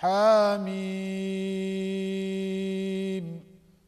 حامين